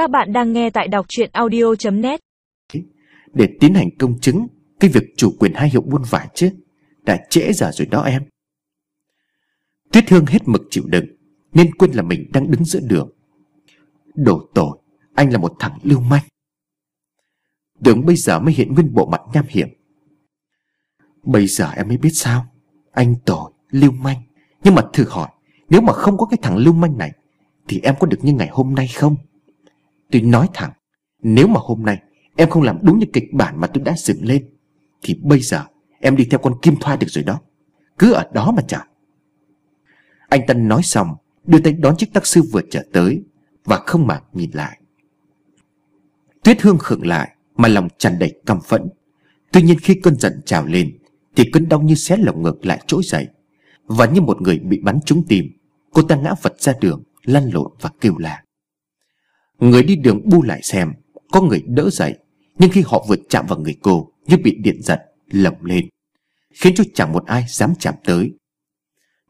Các bạn đang nghe tại đọc chuyện audio.net Để tiến hành công chứng Cái việc chủ quyền hai hiệu buôn vải chứ Đã trễ giờ rồi đó em. Tuyết Hương hết mực chịu đựng Nên quên là mình đang đứng giữa đường. Đổ tội Anh là một thằng lưu manh. Tưởng bây giờ mới hiện nguyên bộ mặt nham hiểm. Bây giờ em mới biết sao Anh tội, lưu manh. Nhưng mà thử hỏi Nếu mà không có cái thằng lưu manh này Thì em có được như ngày hôm nay không? Tôi nói thẳng, Nếu mà hôm nay em không làm đúng như kịch bản mà tôi đã dựng lên, Thì bây giờ em đi theo con Kim Thoa được rồi đó. Cứ ở đó mà chờ. Anh Tân nói xong, Đưa tay đón chiếc taxi vừa trở tới Và không mà nhìn lại. Tuyết Hương khựng lại Mà lòng tràn đầy căm phẫn. Tuy nhiên khi cơn giận trào lên, Thì cơn đau như xé lồng ngực lại trỗi dậy. Và như một người bị bắn trúng tim, Cô ta ngã vật ra đường, Lăn lộn và kêu la. Người đi đường bu lại xem, Có người đỡ dậy, Nhưng khi họ vừa chạm vào người cô, Như bị điện giật lồng lên, Khiến cho chẳng một ai dám chạm tới.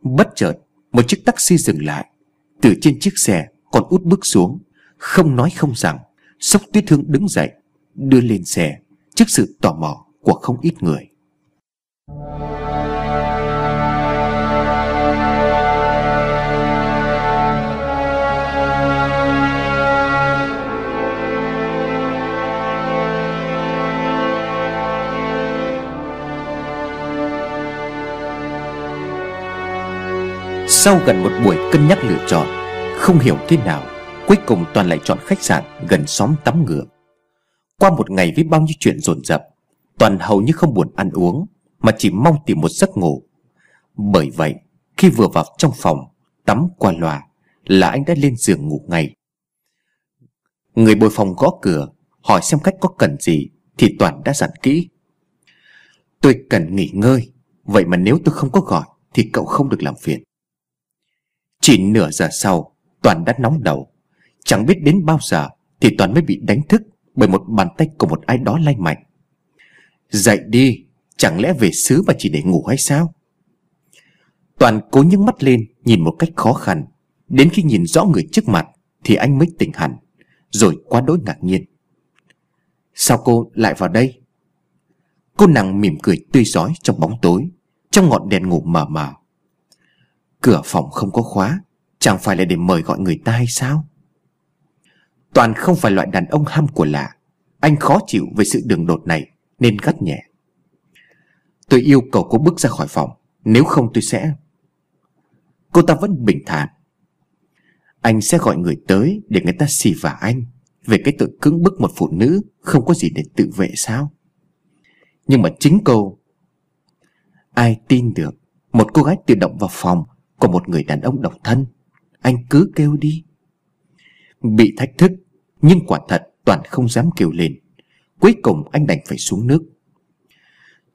Bất chợt, Một chiếc taxi dừng lại. Từ trên chiếc xe, còn út bước xuống, Không nói không rằng, Sốc tuyết thương đứng dậy, Đưa lên xe, Trước sự tò mò của không ít người. Sau gần một buổi cân nhắc lựa chọn, Không hiểu thế nào, Cuối cùng Toàn lại chọn khách sạn gần xóm tắm ngựa. Qua một ngày với bao nhiêu chuyện dồn dập, Toàn hầu như không buồn ăn uống, Mà chỉ mong tìm một giấc ngủ. Bởi vậy, Khi vừa vào trong phòng, Tắm qua loa Là anh đã lên giường ngủ ngay. Người bồi phòng gõ cửa, Hỏi xem khách có cần gì Thì Toàn đã dặn kỹ. Tôi cần nghỉ ngơi, Vậy mà nếu tôi không có gọi Thì cậu không được làm phiền chỉ nửa giờ sau, Toàn đã nóng đầu. Chẳng biết đến bao giờ Thì Toàn mới bị đánh thức Bởi một bàn tay của một ai đó lay mạnh. Dậy đi, Chẳng lẽ về xứ mà chỉ để ngủ hay sao? Toàn cố nhấc mắt lên, Nhìn một cách khó khăn. Đến khi nhìn rõ người trước mặt Thì anh mới tỉnh hẳn, Rồi quá đối ngạc nhiên. Sao cô lại vào đây? Cô nàng mỉm cười tươi giói trong bóng tối, Trong ngọn đèn ngủ mờ mờ. Cửa phòng không có khóa, Chẳng phải là để mời gọi người ta hay sao? Toàn không phải loại đàn ông ham của lạ, Anh khó chịu về sự đường đột này, Nên gắt nhẹ. Tôi yêu cầu cô bước ra khỏi phòng, Nếu không tôi sẽ Cô ta vẫn bình thản. Anh sẽ gọi người tới Để người ta xì vả anh, Về cái tội cứng bức một phụ nữ Không có gì để tự vệ sao? Nhưng mà chính cô Ai tin được? Một cô gái tự động vào phòng của một người đàn ông độc thân. Anh cứ kêu đi. Bị thách thức, Nhưng quả thật Toàn không dám kêu lên. Cuối cùng anh đành phải xuống nước.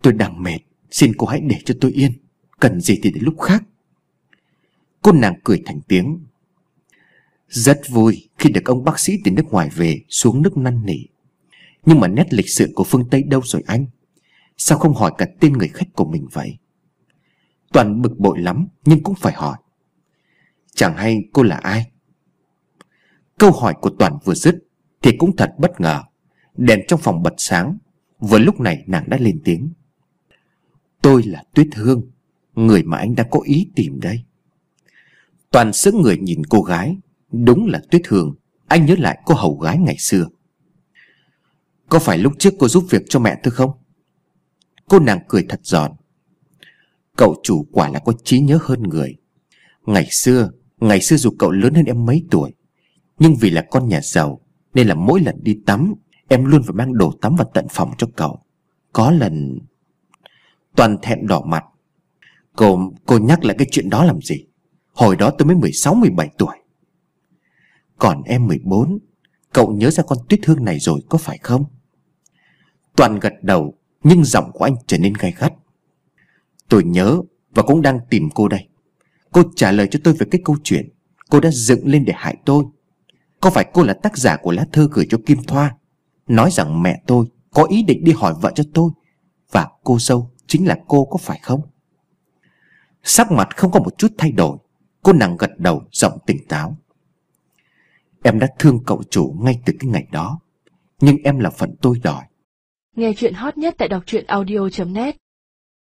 Tôi đang mệt, Xin cô hãy để cho tôi yên. Cần gì thì đến lúc khác. Cô nàng cười thành tiếng. Rất vui khi được ông bác sĩ từ nước ngoài về xuống nước năn nỉ. Nhưng mà nét lịch sự của phương Tây đâu rồi anh? Sao không hỏi cả tên người khách của mình vậy? Toàn bực bội lắm, Nhưng cũng phải hỏi. Chẳng hay cô là ai? Câu hỏi của Toàn vừa dứt Thì cũng thật bất ngờ. Đèn trong phòng bật sáng, Vừa lúc này nàng đã lên tiếng. Tôi là Tuyết Hương, Người mà anh đã có ý tìm đây. Toàn sững người nhìn cô gái. Đúng là Tuyết Hương, Anh nhớ lại cô hầu gái ngày xưa. Có phải lúc trước cô giúp việc cho mẹ tôi không? Cô nàng cười thật giòn. Cậu chủ quả là có trí nhớ hơn người. Ngày xưa Ngày xưa dù cậu lớn hơn em mấy tuổi Nhưng vì là con nhà giàu Nên là mỗi lần đi tắm Em luôn phải mang đồ tắm vào tận phòng cho cậu. Có lần Toàn thẹn đỏ mặt. Cô, cô nhắc lại cái chuyện đó làm gì? Hồi đó tôi mới 16-17 tuổi. Còn em 14 Cậu nhớ ra con tuyết hương này rồi có phải không? Toàn gật đầu Nhưng giọng của anh trở nên gay gắt. Tôi nhớ và cũng đang tìm cô đây. Cô trả lời cho tôi về cái câu chuyện Cô đã dựng lên để hại tôi. Có phải cô là tác giả của lá thư gửi cho Kim Thoa, Nói rằng mẹ tôi Có ý định đi hỏi vợ cho tôi Và cô dâu chính là cô có phải không? Sắc mặt không có một chút thay đổi, Cô nàng gật đầu giọng tỉnh táo. Em đã thương cậu chủ ngay từ cái ngày đó, Nhưng em là phận tôi đòi. Nghe chuyện hot nhất tại đọc truyện audio.net